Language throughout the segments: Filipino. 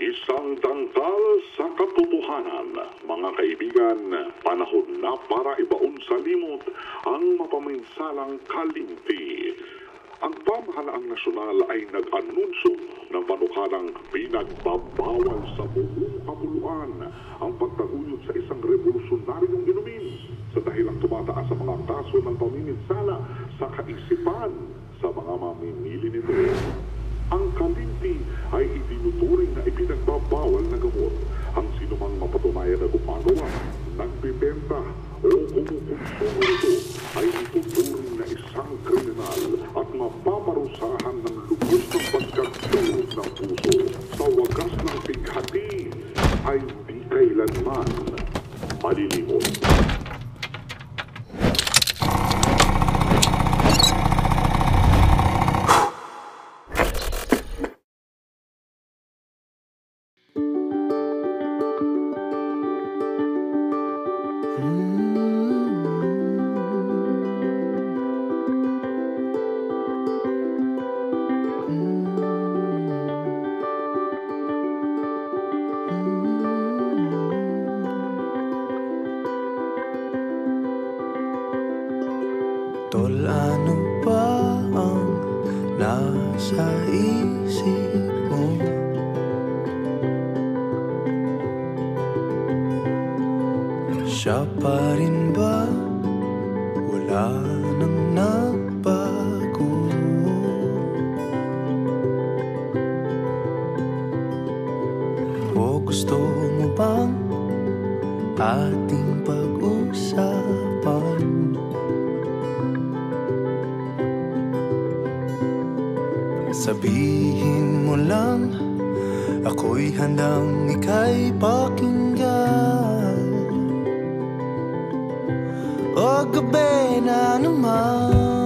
Isang dangkal sa katotohanan, mga kaibigan, panahon na para ibaon sa limot ang mapaminsalang kalimti. Ang pamahalaang nasyonal ay nag-anunsyo ng panukalang pinagbabawal sa buong kapuluan ang pagtaguyod sa isang revolusyonaryong inumin sa dahilang tumataas sa mga kaso ng pamiminsala sa kaisipan sa mga mamimili nito. Ang kalimti ay itinuturing na ipinagbabawal na gamot. Ang sinumang mapatunayan na gumagawa, nagbibenta o kumukonsumo nito ay ituturing na isang kriminal at mapaparusahan ng lubos ng pagkatulog ng puso. Sa wagas ng pighati ay di kailanman malilimot. Tol, ano nasa isip mo? Siya ba? Wala nang nagbago O gusto mo ating pag-usapan? Sabihin mo lang Ako'y handang ika'y pakinggan. O gabi na naman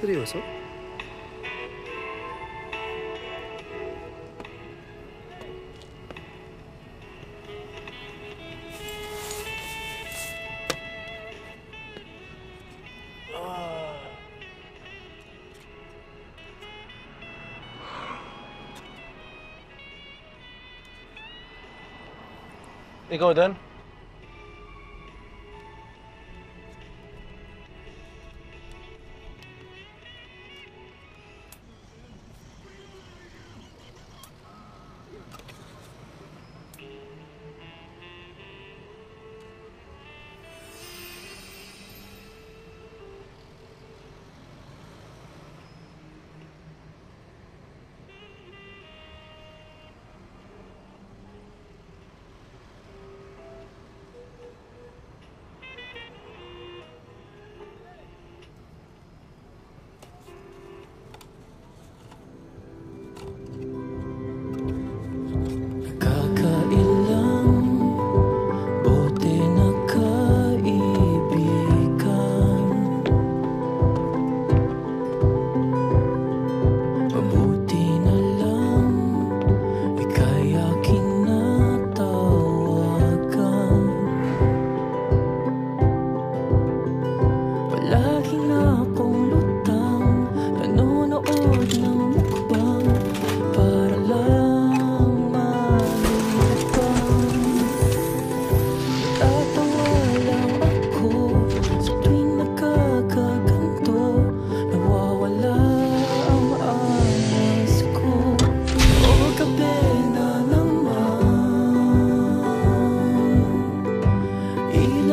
Serioso? You go then?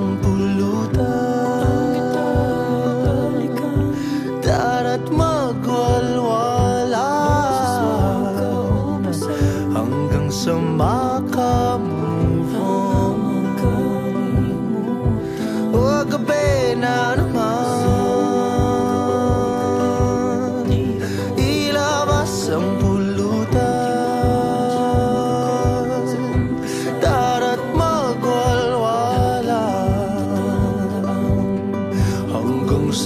ampun